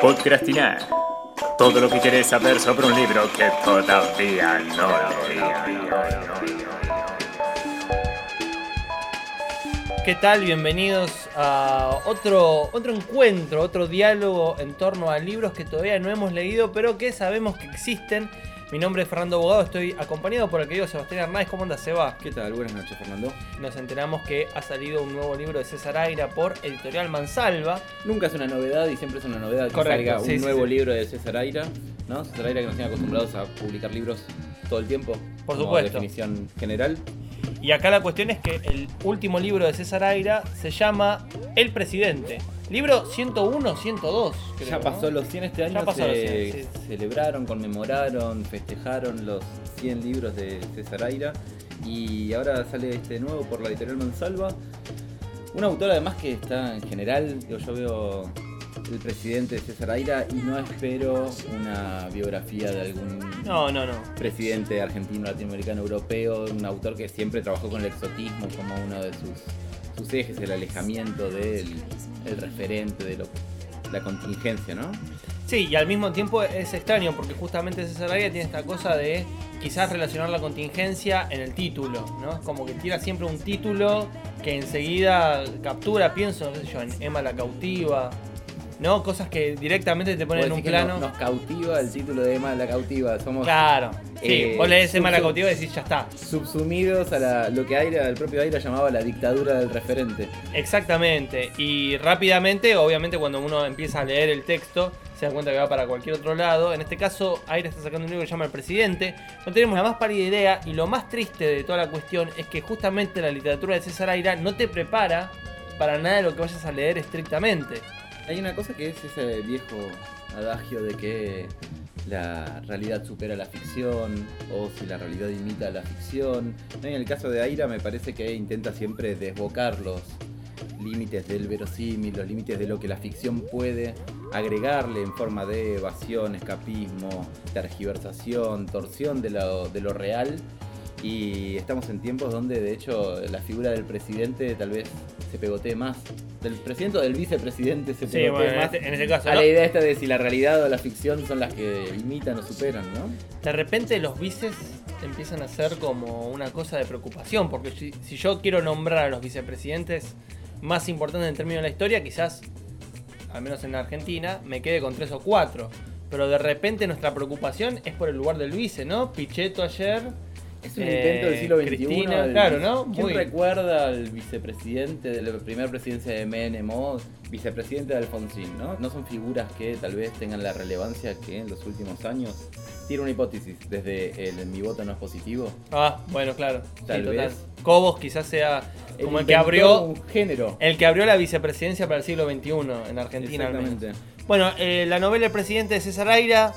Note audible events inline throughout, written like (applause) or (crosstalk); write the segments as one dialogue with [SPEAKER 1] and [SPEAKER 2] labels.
[SPEAKER 1] Podcrastinar. Todo lo que querés saber sobre un libro que todavía no
[SPEAKER 2] ¿Qué tal? Bienvenidos a otro, otro encuentro, otro diálogo en torno a libros que todavía no hemos leído, pero que sabemos que existen mi nombre es Fernando Abogado, estoy acompañado por el querido Sebastián Hernández. ¿Cómo anda, Seba?
[SPEAKER 3] ¿Qué tal? Buenas noches, Fernando.
[SPEAKER 2] Nos enteramos que ha salido un nuevo libro de César Aira por Editorial Mansalva.
[SPEAKER 3] Nunca es una novedad y siempre es una novedad que salga un nuevo libro de César Aira, ¿no? César Aira que nos tiene acostumbrados a publicar libros todo el tiempo.
[SPEAKER 2] Por supuesto.
[SPEAKER 3] definición general.
[SPEAKER 2] Y acá la cuestión es que el último libro de César Aira se llama El Presidente. Libro 101, 102.
[SPEAKER 3] ya pasó los 100 este año. se celebraron, conmemoraron, festejaron los 100 libros de César Aira. Y ahora sale este nuevo por la editorial Mansalva. Un autor además que está en general, yo, yo veo el presidente de César Aira y no espero una biografía de algún
[SPEAKER 2] no, no, no.
[SPEAKER 3] presidente argentino, latinoamericano, europeo, un autor que siempre trabajó con el exotismo como uno de sus, sus ejes, el alejamiento del el referente de lo, la contingencia, ¿no?
[SPEAKER 2] Sí, y al mismo tiempo es extraño porque justamente César Aira tiene esta cosa de quizás relacionar la contingencia en el título, ¿no? Como que tira siempre un título que enseguida captura, pienso, no sé yo, en Emma la cautiva, ¿no? Cosas que directamente te ponen en un plano.
[SPEAKER 3] Nos, cautiva el título de Emma la cautiva. Somos.
[SPEAKER 2] Claro. Sí, eh, vos lees Emma la cautiva y decís ya está.
[SPEAKER 3] Subsumidos a lo que Aira, el propio Aira llamaba la dictadura del referente.
[SPEAKER 2] Exactamente. Y rápidamente, obviamente, cuando uno empieza a leer el texto, se da cuenta que va para cualquier otro lado. En este caso, Aira está sacando un libro que se llama El Presidente. No tenemos la más pálida idea. Y lo más triste de toda la cuestión es que justamente la literatura de César Aira no te prepara para nada de lo que vayas a leer estrictamente.
[SPEAKER 3] Hay una cosa que es ese viejo adagio de que la realidad supera la ficción o si la realidad imita la ficción. En el caso de Aira me parece que intenta siempre desbocar los límites del verosímil, los límites de lo que la ficción puede agregarle en forma de evasión, escapismo, tergiversación, torsión de lo, de lo real. Y estamos en tiempos donde de hecho la figura del presidente tal vez se pegotee más del presidente o del vicepresidente se
[SPEAKER 2] sí, bueno, más en, este, caso,
[SPEAKER 3] a la idea esta de si la realidad o la ficción son las que imitan o superan, ¿no?
[SPEAKER 2] De repente los vices empiezan a ser como una cosa de preocupación, porque si, yo quiero nombrar a los vicepresidentes más importantes en términos de la historia, quizás, al menos en Argentina, me quede con tres o cuatro. Pero de repente nuestra preocupación es por el lugar del vice, ¿no? Pichetto ayer
[SPEAKER 3] es un intento del siglo XXI.
[SPEAKER 2] Cristina, claro, ¿no?
[SPEAKER 3] ¿Quién recuerda al vicepresidente de la primera presidencia de Menem vicepresidente de Alfonsín, ¿no? No son figuras que tal vez tengan la relevancia que en los últimos años. Tiene una hipótesis desde el mi voto no es positivo.
[SPEAKER 2] Ah, bueno, claro. Tal vez. Cobos quizás sea como el, que abrió
[SPEAKER 3] un género.
[SPEAKER 2] El que abrió la vicepresidencia para el siglo XXI en Argentina.
[SPEAKER 3] Exactamente.
[SPEAKER 2] Bueno, eh, la novela El presidente de César Aira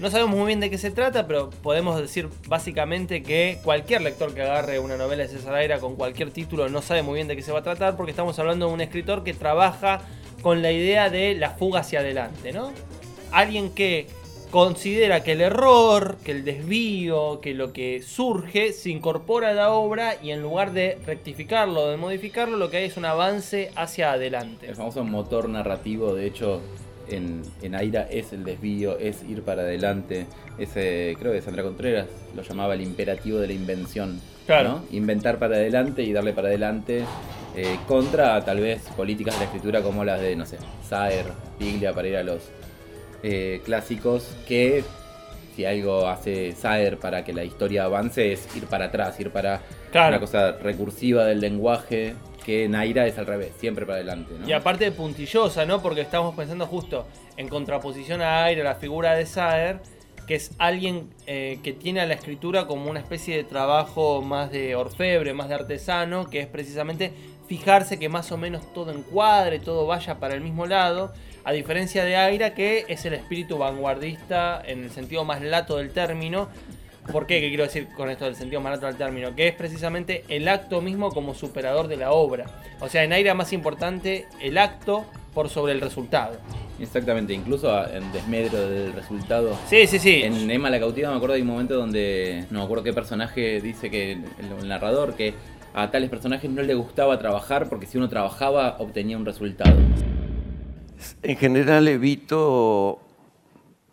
[SPEAKER 2] no sabemos muy bien de qué se trata, pero podemos decir básicamente que cualquier lector que agarre una novela de César Aira con cualquier título no sabe muy bien de qué se va a tratar, porque estamos hablando de un escritor que trabaja con la idea de la fuga hacia adelante, ¿no? Alguien que considera que el error, que el desvío, que lo que surge se incorpora a la obra y en lugar de rectificarlo, de modificarlo, lo que hay es un avance hacia adelante.
[SPEAKER 3] El famoso motor narrativo, de hecho, en, en, Aira es el desvío, es ir para adelante. Ese, creo que Sandra Contreras lo llamaba el imperativo de la invención.
[SPEAKER 2] Claro.
[SPEAKER 3] Inventar para adelante y darle para adelante eh, contra tal vez políticas de la escritura como las de, no sé, Saer, Piglia para ir a los eh, clásicos que si algo hace Saer para que la historia avance es ir para atrás, ir para una cosa recursiva del lenguaje que Naira es al revés, siempre para adelante.
[SPEAKER 2] Y aparte puntillosa, ¿no? Porque estamos pensando justo en contraposición a Aira, la figura de Saer, que es alguien eh, que tiene a la escritura como una especie de trabajo más de orfebre, más de artesano, que es precisamente fijarse que más o menos todo encuadre, todo vaya para el mismo lado, a diferencia de Aira, que es el espíritu vanguardista en el sentido más lato del término, ¿Por qué? ¿Qué quiero decir con esto del sentido más del término? Que es precisamente el acto mismo como superador de la obra. O sea, en aire más importante el acto por sobre el resultado.
[SPEAKER 3] Exactamente, incluso en desmedro del resultado.
[SPEAKER 2] Sí, sí, sí.
[SPEAKER 3] En Emma la cautiva me acuerdo de un momento donde, no me acuerdo qué personaje dice que el narrador que a tales personajes no le gustaba trabajar porque si uno trabajaba obtenía un resultado.
[SPEAKER 4] En general evito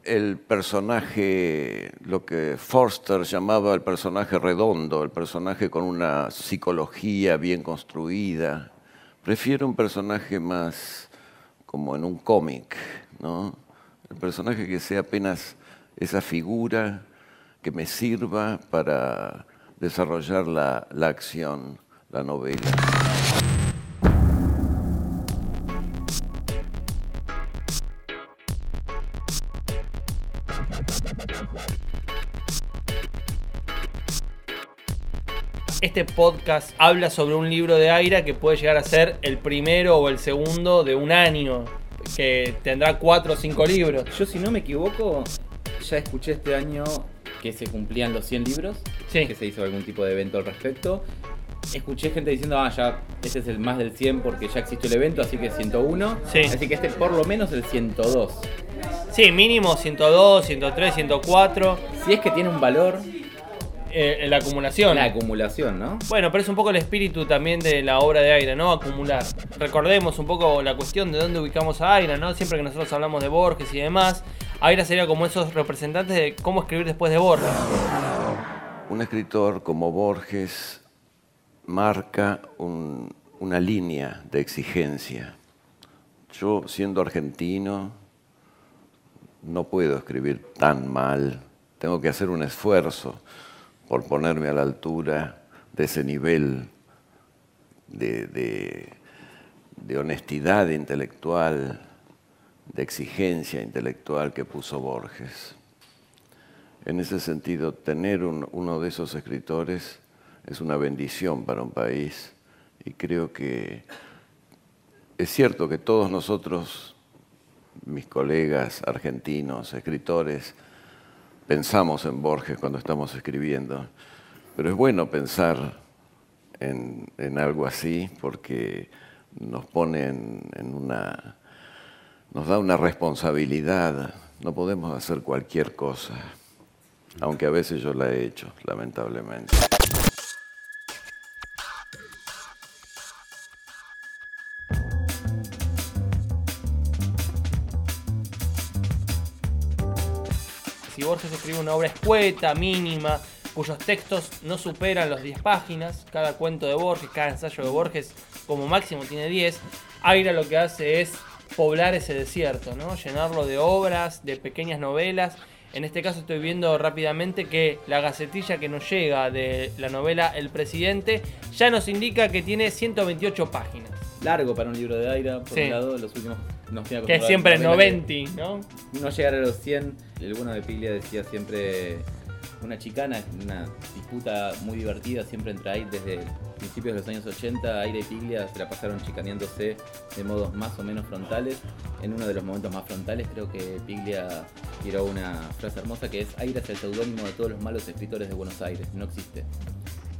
[SPEAKER 4] el personaje, lo que Forster llamaba el personaje redondo, el personaje con una psicología bien construida. Prefiero un personaje más como en un cómic, ¿no? El personaje que sea apenas esa figura que me sirva para desarrollar la, la acción, la novela.
[SPEAKER 2] Este podcast habla sobre un libro de Aira que puede llegar a ser el primero o el segundo de un año, que tendrá cuatro o cinco libros.
[SPEAKER 3] Yo, si no me equivoco, ya escuché este año que se cumplían los 100 libros,
[SPEAKER 2] Sí.
[SPEAKER 3] que se hizo algún tipo de evento al respecto. Escuché gente diciendo, ah, ya, este es el más del 100 porque ya existió el evento, así que 101.
[SPEAKER 2] Sí.
[SPEAKER 3] Así que este por lo menos el 102.
[SPEAKER 2] Sí, mínimo 102, 103, 104,
[SPEAKER 3] Si es que tiene un valor,
[SPEAKER 2] eh, la acumulación.
[SPEAKER 3] la acumulación, ¿no?
[SPEAKER 2] Bueno, pero es un poco el espíritu también de la obra de Aira, ¿no? Acumular. Recordemos un poco la cuestión de dónde ubicamos a Aira, ¿no? Siempre que nosotros hablamos de Borges y demás, Aira sería como esos representantes de cómo escribir después de Borges.
[SPEAKER 4] Un escritor como Borges marca un- una línea de exigencia. Yo, siendo argentino, no puedo escribir tan mal. Tengo que hacer un esfuerzo por ponerme a la altura de ese nivel de, honestidad intelectual, de exigencia intelectual que puso Borges. En ese sentido, tener un- uno de esos escritores es una bendición para un país y creo que es cierto que todos nosotros, mis colegas argentinos, escritores, pensamos en Borges cuando estamos escribiendo, pero es bueno pensar en, en algo así porque nos pone en, una, nos da una responsabilidad, no podemos hacer cualquier cosa, aunque a veces yo la he hecho, lamentablemente.
[SPEAKER 2] Una obra escueta, mínima, cuyos textos no superan los 10 páginas, cada cuento de Borges, cada ensayo de Borges como máximo tiene 10, Aira lo que hace es poblar ese desierto, ¿no? llenarlo de obras, de pequeñas novelas. En este caso estoy viendo rápidamente que la gacetilla que nos llega de la novela El Presidente ya nos indica que tiene 128 páginas,
[SPEAKER 3] Largo para un libro de Aira, por
[SPEAKER 2] Sí.
[SPEAKER 3] un lado, los últimos nos tiene
[SPEAKER 2] que es siempre
[SPEAKER 3] a la novela
[SPEAKER 2] 90, ¿no?
[SPEAKER 3] No llegar a los 100. El bueno de Piglia decía siempre una chicana, una disputa muy divertida siempre entre ahí desde principios de los años 80. Aira y Piglia se la pasaron chicaneándose de modos más o menos frontales. En uno de los momentos más frontales creo que Piglia tiró una frase hermosa que es Aira es el seudónimo de todos los malos escritores de Buenos Aires, no existe.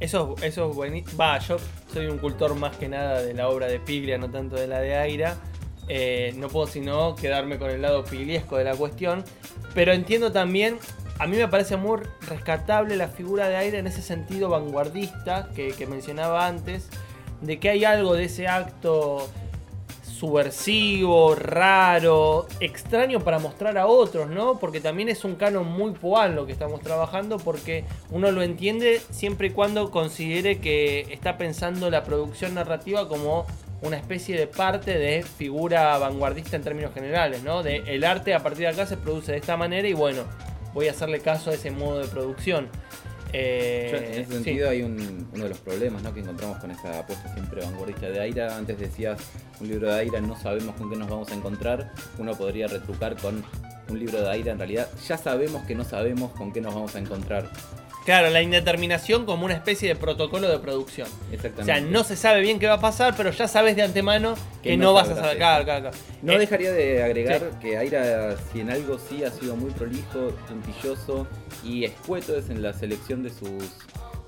[SPEAKER 2] Eso, eso es buenísimo. Va, yo soy un cultor más que nada de la obra de Piglia, no tanto de la de Aira. Eh, no puedo sino quedarme con el lado pigliesco de la cuestión. Pero entiendo también, a mí me parece muy rescatable la figura de Aira en ese sentido vanguardista que, que mencionaba antes, de que hay algo de ese acto subversivo, raro, extraño para mostrar a otros, ¿no? Porque también es un canon muy poal lo que estamos trabajando, porque uno lo entiende siempre y cuando considere que está pensando la producción narrativa como una especie de parte de figura vanguardista en términos generales, ¿no? De el arte a partir de acá se produce de esta manera y bueno, voy a hacerle caso a ese modo de producción. Eh,
[SPEAKER 3] Yo, en ese
[SPEAKER 2] sí.
[SPEAKER 3] sentido hay un- uno de los problemas ¿no? que encontramos con esa apuesta siempre vanguardista de Aira. Antes decías, un libro de Aira no sabemos con qué nos vamos a encontrar. Uno podría retrucar con un libro de Aira en realidad ya sabemos que no sabemos con qué nos vamos a encontrar.
[SPEAKER 2] Claro, la indeterminación como una especie de protocolo de producción. O
[SPEAKER 3] Exactamente.
[SPEAKER 2] sea, no se sabe bien qué va a pasar, pero ya sabes de antemano que,
[SPEAKER 3] Que
[SPEAKER 2] no,
[SPEAKER 3] no
[SPEAKER 2] vas a saber. Claro, claro, claro.
[SPEAKER 3] No
[SPEAKER 2] Eh,
[SPEAKER 3] dejaría de agregar que Aira, si en algo sí ha sido muy prolijo, puntilloso y escueto es en la selección de sus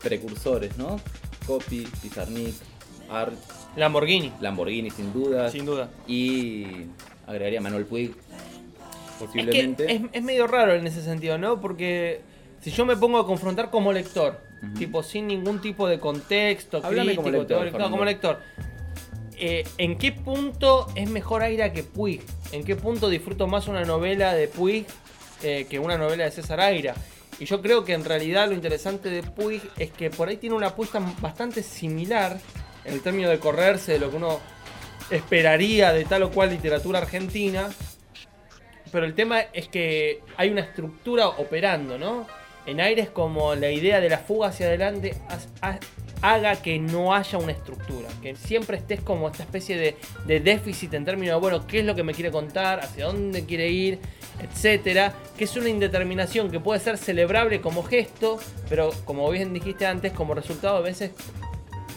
[SPEAKER 3] precursores, ¿no? Copy, Pizarnik, Art,
[SPEAKER 2] Lamborghini,
[SPEAKER 3] Lamborghini sin duda.
[SPEAKER 2] sin duda.
[SPEAKER 3] Y agregaría Manuel Puig,
[SPEAKER 2] Es que
[SPEAKER 3] posiblemente.
[SPEAKER 2] es, es medio raro en ese sentido, ¿no? Porque si yo me pongo a confrontar como lector, tipo sin ningún tipo de contexto,
[SPEAKER 3] Háblame
[SPEAKER 2] crítico,
[SPEAKER 3] como lector,
[SPEAKER 2] teórico, no,
[SPEAKER 3] Fernando.
[SPEAKER 2] como lector. eh, ¿En qué punto es mejor Aira que Puig en qué punto disfruto más una novela de Puig eh, que una novela de César Aira. Y yo creo que en realidad lo interesante de Puig es que por ahí tiene una apuesta bastante similar en el término de correrse de lo que uno esperaría de tal o cual literatura argentina. Pero el tema es que hay una estructura operando, ¿no? En Aires como la idea de la fuga hacia adelante haga que no haya una estructura, que siempre estés como esta especie de, de, déficit en términos de, bueno, qué es lo que me quiere contar, hacia dónde quiere ir, etcétera, que es una indeterminación que puede ser celebrable como gesto, pero como bien dijiste antes, como resultado a veces,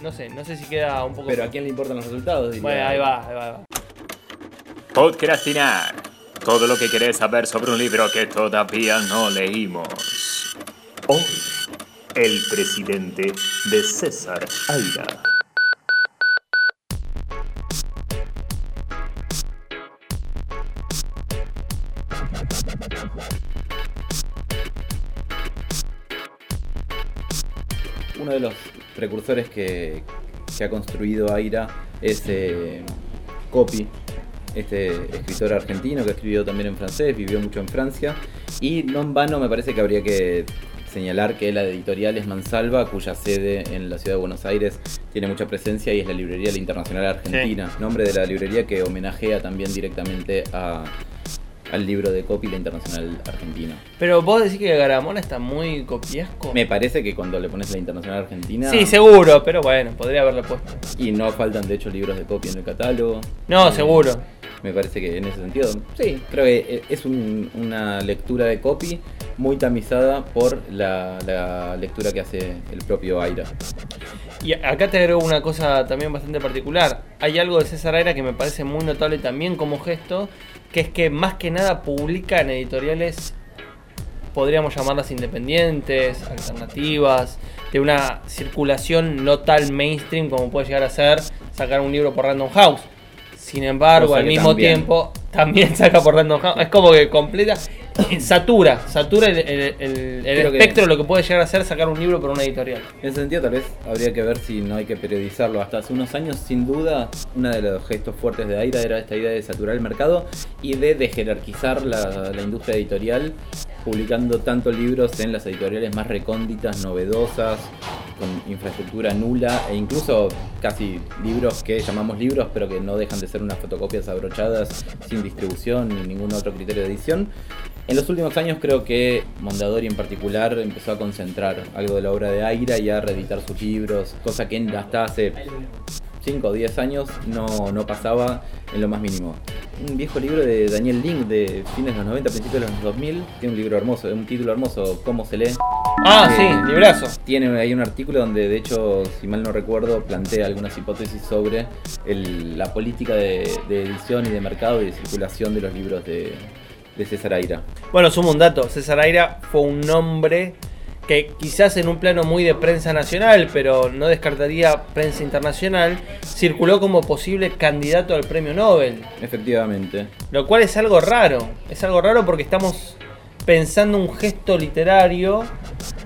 [SPEAKER 2] no sé, no sé si queda un poco...
[SPEAKER 3] Pero a quién le importan los resultados.
[SPEAKER 2] Bueno, ahí va, ahí va, ahí va.
[SPEAKER 1] Podcrastinar. Todo lo que querés saber sobre un libro que todavía no leímos. El presidente de César Aira.
[SPEAKER 3] Uno de los precursores que, que ha construido Aira es eh, Copy, este escritor argentino que ha escribido también en francés, vivió mucho en Francia. Y no en vano me parece que habría que señalar que la editorial es Mansalva, cuya sede en la ciudad de Buenos Aires tiene mucha presencia y es la librería La Internacional Argentina, nombre de la librería que homenajea también directamente a, al libro de copy La Internacional Argentina.
[SPEAKER 2] Pero vos decís que Garamón está muy copiesco.
[SPEAKER 3] Me parece que cuando le pones La Internacional Argentina...
[SPEAKER 2] Sí, seguro, pero bueno, podría haberle puesto.
[SPEAKER 3] Y no faltan de hecho libros de copy en el catálogo.
[SPEAKER 2] No, seguro.
[SPEAKER 3] Me parece que en ese sentido, sí, creo que es una lectura de copy muy tamizada por la, lectura que hace el propio Aira.
[SPEAKER 2] Y acá te agrego una cosa también bastante particular. Hay algo de César Aira que me parece muy notable también como gesto, que es que más que nada publica en editoriales, podríamos llamarlas independientes, alternativas, de una circulación no tal mainstream como puede llegar a ser sacar un libro por Random House. Sin embargo, al mismo tiempo, también (laughs) saca por Random House. Es como que completa. satura, satura el, espectro de lo que puede llegar a ser sacar un libro por una editorial.
[SPEAKER 3] En ese sentido, tal vez habría que ver si no hay que periodizarlo. Hasta hace unos años, sin duda, uno de los gestos fuertes de Aira era esta idea de saturar el mercado y de, de jerarquizar la, la industria editorial, publicando tanto libros en las editoriales más recónditas, novedosas, con infraestructura nula e incluso casi libros que llamamos libros, pero que no dejan de ser unas fotocopias abrochadas sin distribución ni ningún otro criterio de edición. En los últimos años creo que Mondadori en particular empezó a concentrar algo de la obra de Aira y a reeditar sus libros, cosa que hasta hace 5 o 10 años no, no, pasaba en lo más mínimo. Un viejo libro de Daniel Link de fines de los 90, principios de los 2000, tiene un libro hermoso, un título hermoso, ¿Cómo se lee?
[SPEAKER 2] Ah, sí, eh, librazo.
[SPEAKER 3] Tiene ahí un artículo donde, de hecho, si mal no recuerdo, plantea algunas hipótesis sobre la política de edición y de mercado y de circulación de los libros de, de César Aira.
[SPEAKER 2] Bueno, sumo un dato. César Aira fue un nombre que quizás en un plano muy de prensa nacional, pero no descartaría prensa internacional, circuló como posible candidato al premio Nobel.
[SPEAKER 3] Efectivamente.
[SPEAKER 2] Lo cual es algo raro. Es algo raro porque estamos pensando un gesto literario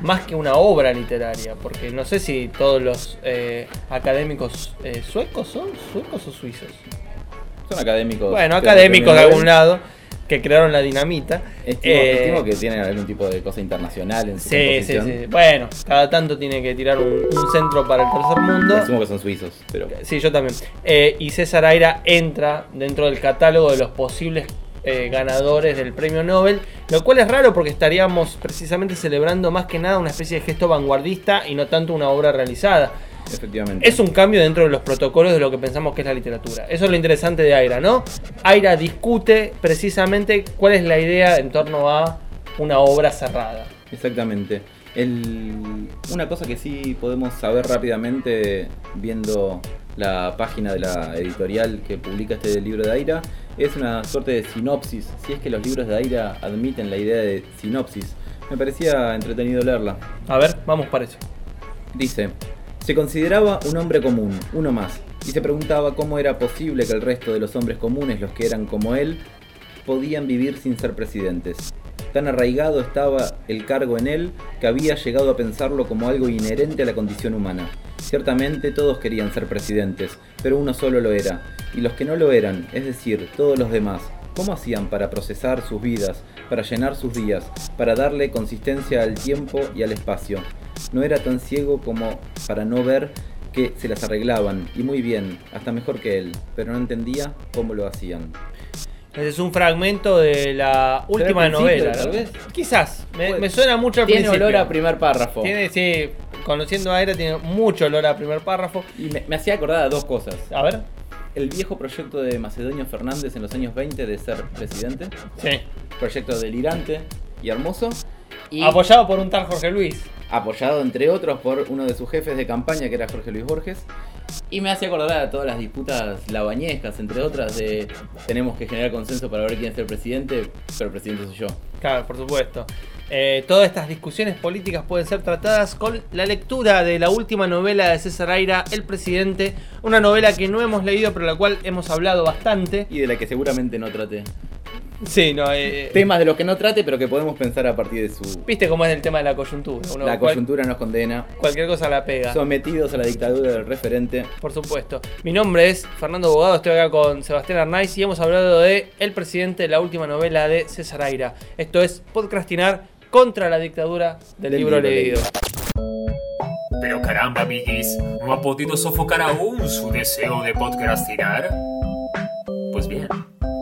[SPEAKER 2] más que una obra literaria, porque no sé si todos los eh, académicos eh, suecos son suecos o suizos.
[SPEAKER 3] Son académicos.
[SPEAKER 2] Bueno, académicos de algún lado que crearon la dinamita.
[SPEAKER 3] Estimo, eh, que tienen algún tipo de cosa internacional en su
[SPEAKER 2] sí, sí, sí. Bueno, cada tanto tiene que tirar un, centro para el tercer mundo.
[SPEAKER 3] Asumo que son suizos, pero.
[SPEAKER 2] Sí, yo también. Eh, y César Aira entra dentro del catálogo de los posibles eh, ganadores del premio Nobel, lo cual es raro porque estaríamos precisamente celebrando más que nada una especie de gesto vanguardista y no tanto una obra realizada.
[SPEAKER 3] Efectivamente.
[SPEAKER 2] Es un cambio dentro de los protocolos de lo que pensamos que es la literatura. Eso es lo interesante de Aira, ¿no? Aira discute precisamente cuál es la idea en torno a una obra cerrada.
[SPEAKER 3] Exactamente. una cosa que sí podemos saber rápidamente viendo la página de la editorial que publica este libro de Aira es una suerte de sinopsis, si es que los libros de Aira admiten la idea de sinopsis. Me parecía entretenido leerla.
[SPEAKER 2] A ver, vamos para eso.
[SPEAKER 3] Dice, se consideraba un hombre común, uno más, y se preguntaba cómo era posible que el resto de los hombres comunes, los que eran como él, podían vivir sin ser presidentes. Tan arraigado estaba el cargo en él que había llegado a pensarlo como algo inherente a la condición humana. Ciertamente todos querían ser presidentes, pero uno solo lo era, y los que no lo eran, es decir, todos los demás, ¿Cómo hacían para procesar sus vidas, para llenar sus días, para darle consistencia al tiempo y al espacio? No era tan ciego como para no ver que se las arreglaban, y muy bien, hasta mejor que él, pero no entendía cómo lo hacían.
[SPEAKER 2] Ese es un fragmento de la última novela.
[SPEAKER 3] tal
[SPEAKER 2] ¿no?
[SPEAKER 3] vez?
[SPEAKER 2] Quizás, me, suena mucho al
[SPEAKER 3] Tiene
[SPEAKER 2] principio.
[SPEAKER 3] olor a primer párrafo.
[SPEAKER 2] Tiene, sí, conociendo a Aira tiene mucho olor a primer párrafo.
[SPEAKER 3] Y me, me hacía acordar a dos cosas.
[SPEAKER 2] A ver.
[SPEAKER 3] El viejo proyecto de Macedonio Fernández en los años 20 de ser presidente.
[SPEAKER 2] Sí.
[SPEAKER 3] Proyecto delirante y hermoso. Y
[SPEAKER 2] Apoyado por un tal Jorge Luis.
[SPEAKER 3] apoyado entre otros por uno de sus jefes de campaña que era Jorge Luis Borges. Y me hacía acordar a todas las disputas labañescas, entre otras, de tenemos que generar consenso para ver quién es el presidente, pero el presidente soy yo.
[SPEAKER 2] Claro, por supuesto. Eh, todas estas discusiones políticas pueden ser tratadas con la lectura de la última novela de César Aira, El Presidente, una novela que no hemos leído pero la cual hemos hablado bastante.
[SPEAKER 3] Y de la que seguramente no trate.
[SPEAKER 2] Sí, no, eh,
[SPEAKER 3] Temas de los que no trate, pero que podemos pensar a partir de su...
[SPEAKER 2] viste cómo es el tema de la coyuntura. Uno
[SPEAKER 3] La
[SPEAKER 2] cual-
[SPEAKER 3] coyuntura nos condena.
[SPEAKER 2] cualquier cosa la pega.
[SPEAKER 3] Sometidos a la dictadura del referente.
[SPEAKER 2] Por supuesto. Mi nombre es Fernando Bogado, estoy acá con Sebastián Arnaiz y hemos hablado de El Presidente, la última novela de César Aira. Esto es Podcastinar contra la dictadura del,
[SPEAKER 3] Del
[SPEAKER 2] libro,
[SPEAKER 3] libro
[SPEAKER 2] leído.
[SPEAKER 1] Pero caramba, amiguis, ¿no ha podido sofocar aún su deseo de podcrastinar? Pues bien,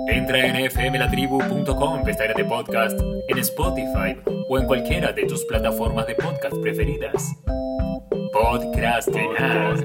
[SPEAKER 1] entra en fmlatribu.com, pestaña de podcast, en Spotify o en cualquiera de tus plataformas de podcast preferidas. Podcrastinar.